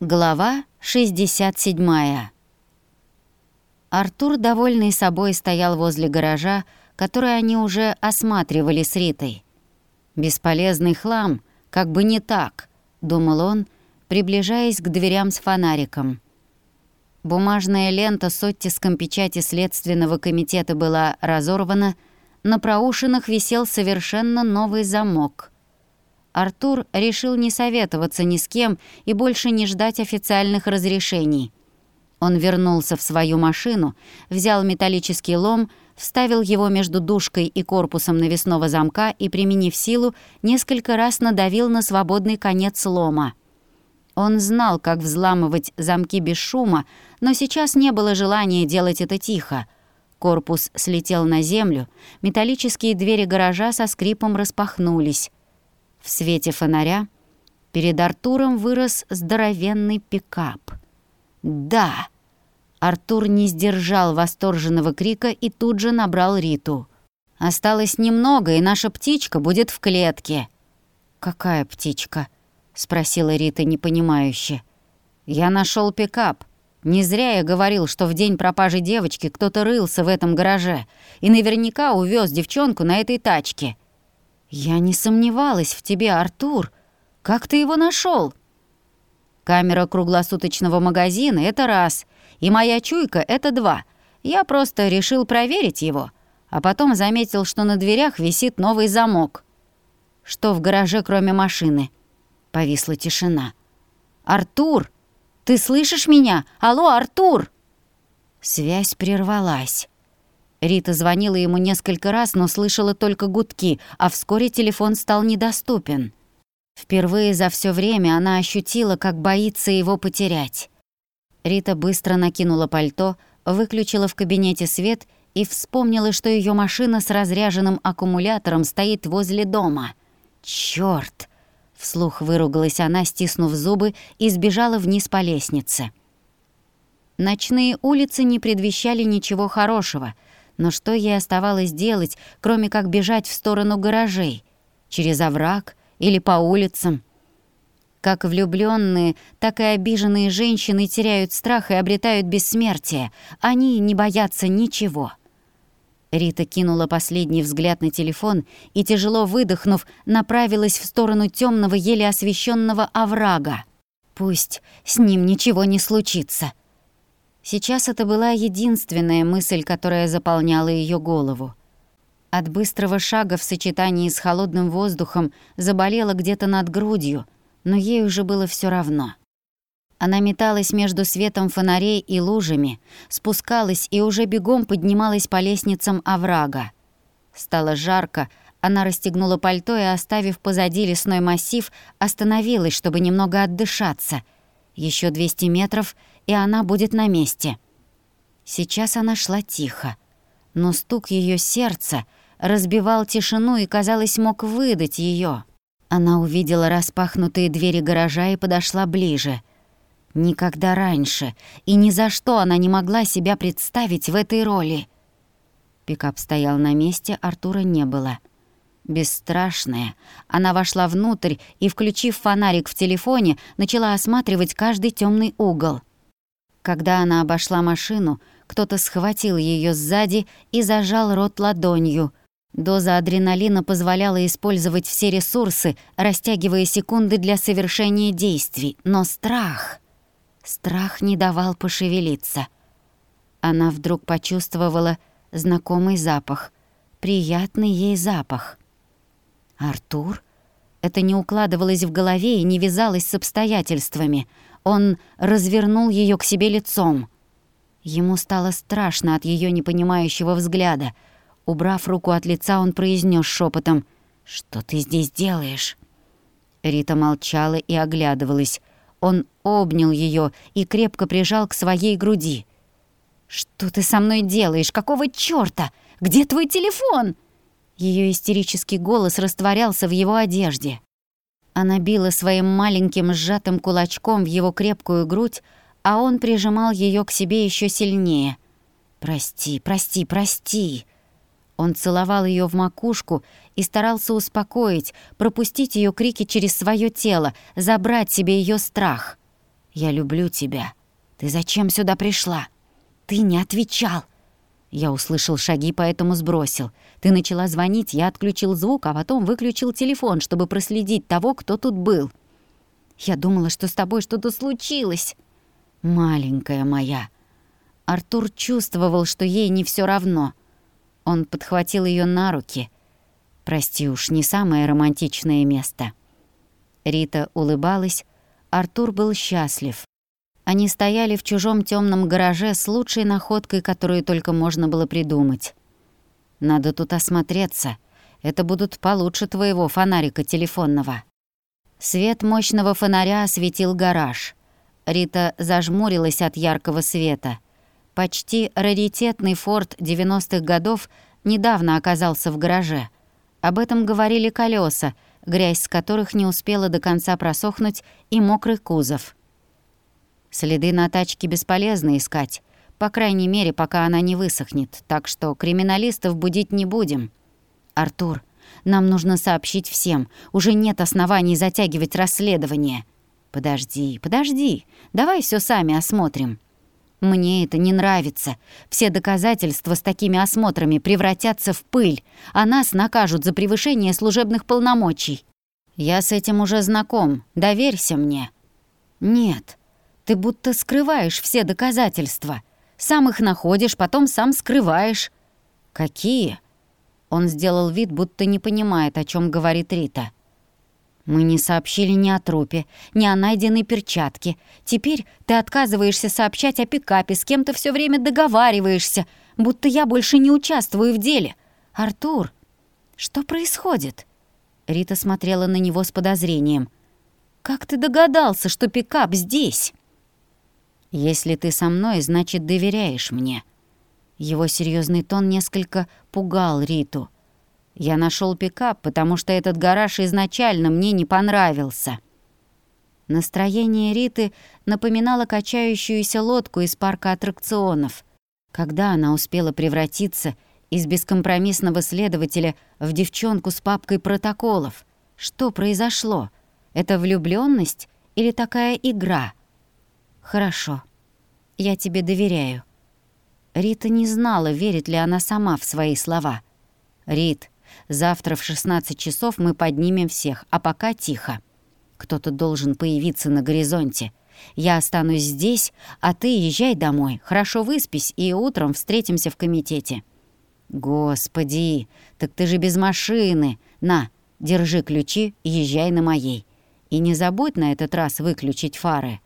Глава 67. Артур, довольный собой, стоял возле гаража, который они уже осматривали с Ритой. «Бесполезный хлам, как бы не так», — думал он, приближаясь к дверям с фонариком. Бумажная лента с оттиском печати Следственного комитета была разорвана, на проушинах висел совершенно новый замок — Артур решил не советоваться ни с кем и больше не ждать официальных разрешений. Он вернулся в свою машину, взял металлический лом, вставил его между дужкой и корпусом навесного замка и, применив силу, несколько раз надавил на свободный конец лома. Он знал, как взламывать замки без шума, но сейчас не было желания делать это тихо. Корпус слетел на землю, металлические двери гаража со скрипом распахнулись. В свете фонаря перед Артуром вырос здоровенный пикап. «Да!» Артур не сдержал восторженного крика и тут же набрал Риту. «Осталось немного, и наша птичка будет в клетке». «Какая птичка?» — спросила Рита непонимающе. «Я нашел пикап. Не зря я говорил, что в день пропажи девочки кто-то рылся в этом гараже и наверняка увез девчонку на этой тачке. «Я не сомневалась в тебе, Артур. Как ты его нашел? «Камера круглосуточного магазина — это раз, и моя чуйка — это два. Я просто решил проверить его, а потом заметил, что на дверях висит новый замок. Что в гараже, кроме машины?» Повисла тишина. «Артур! Ты слышишь меня? Алло, Артур!» Связь прервалась. Рита звонила ему несколько раз, но слышала только гудки, а вскоре телефон стал недоступен. Впервые за все время она ощутила, как боится его потерять. Рита быстро накинула пальто, выключила в кабинете свет и вспомнила, что ее машина с разряженным аккумулятором стоит возле дома. «Чёрт!» — вслух выругалась она, стиснув зубы, и сбежала вниз по лестнице. Ночные улицы не предвещали ничего хорошего — но что ей оставалось делать, кроме как бежать в сторону гаражей? Через овраг или по улицам? Как влюбленные, так и обиженные женщины теряют страх и обретают бессмертие. Они не боятся ничего. Рита кинула последний взгляд на телефон и, тяжело выдохнув, направилась в сторону темного, еле освещенного оврага. Пусть с ним ничего не случится. Сейчас это была единственная мысль, которая заполняла ее голову. От быстрого шага в сочетании с холодным воздухом заболела где-то над грудью, но ей уже было все равно. Она металась между светом фонарей и лужами, спускалась и уже бегом поднималась по лестницам оврага. Стало жарко, она расстегнула пальто и, оставив позади лесной массив, остановилась, чтобы немного отдышаться. Еще 200 метров, и она будет на месте. Сейчас она шла тихо, но стук ее сердца разбивал тишину и, казалось, мог выдать ее. Она увидела распахнутые двери гаража и подошла ближе. Никогда раньше и ни за что она не могла себя представить в этой роли. Пикап стоял на месте, Артура не было. Бесстрашная, она вошла внутрь и, включив фонарик в телефоне, начала осматривать каждый темный угол. Когда она обошла машину, кто-то схватил ее сзади и зажал рот ладонью. Доза адреналина позволяла использовать все ресурсы, растягивая секунды для совершения действий. Но страх... Страх не давал пошевелиться. Она вдруг почувствовала знакомый запах. Приятный ей запах. «Артур?» Это не укладывалось в голове и не вязалось с обстоятельствами — он развернул ее к себе лицом. Ему стало страшно от ее непонимающего взгляда. Убрав руку от лица, он произнес шепотом: «Что ты здесь делаешь?» Рита молчала и оглядывалась. Он обнял ее и крепко прижал к своей груди. «Что ты со мной делаешь? Какого чёрта? Где твой телефон?» Ее истерический голос растворялся в его одежде. Она била своим маленьким сжатым кулачком в его крепкую грудь, а он прижимал ее к себе еще сильнее. «Прости, прости, прости!» Он целовал ее в макушку и старался успокоить, пропустить ее крики через свое тело, забрать себе ее страх. Я люблю тебя. Ты зачем сюда пришла? Ты не отвечал. Я услышал шаги, поэтому сбросил. Ты начала звонить, я отключил звук, а потом выключил телефон, чтобы проследить того, кто тут был. Я думала, что с тобой что-то случилось. Маленькая моя. Артур чувствовал, что ей не все равно. Он подхватил ее на руки. Прости уж, не самое романтичное место. Рита улыбалась, Артур был счастлив. Они стояли в чужом темном гараже с лучшей находкой, которую только можно было придумать. «Надо тут осмотреться. Это будут получше твоего фонарика телефонного». Свет мощного фонаря осветил гараж. Рита зажмурилась от яркого света. Почти раритетный форт 90-х годов недавно оказался в гараже. Об этом говорили колеса, грязь с которых не успела до конца просохнуть, и мокрый кузов. Следы на тачке бесполезно искать, по крайней мере, пока она не высохнет, так что криминалистов будить не будем. Артур, нам нужно сообщить всем, уже нет оснований затягивать расследование. Подожди, подожди, давай все сами осмотрим. Мне это не нравится. Все доказательства с такими осмотрами превратятся в пыль, а нас накажут за превышение служебных полномочий. Я с этим уже знаком, доверься мне. Нет, ты будто скрываешь все доказательства. Сам их находишь, потом сам скрываешь. Какие? Он сделал вид, будто не понимает, о чем говорит Рита. Мы не сообщили ни о трупе, ни о найденной перчатке. Теперь ты отказываешься сообщать о пикапе, с кем то все время договариваешься, будто я больше не участвую в деле. Артур, что происходит? Рита смотрела на него с подозрением. Как ты догадался, что пикап здесь? «Если ты со мной, значит, доверяешь мне». Его серьезный тон несколько пугал Риту. «Я нашел пикап, потому что этот гараж изначально мне не понравился». Настроение Риты напоминало качающуюся лодку из парка аттракционов. Когда она успела превратиться из бескомпромиссного следователя в девчонку с папкой протоколов? Что произошло? Это влюбленность или такая игра — «Хорошо. Я тебе доверяю». Рита не знала, верит ли она сама в свои слова. «Рит, завтра в 16 часов мы поднимем всех, а пока тихо. Кто-то должен появиться на горизонте. Я останусь здесь, а ты езжай домой. Хорошо выспись, и утром встретимся в комитете». «Господи, так ты же без машины. На, держи ключи, езжай на моей. И не забудь на этот раз выключить фары».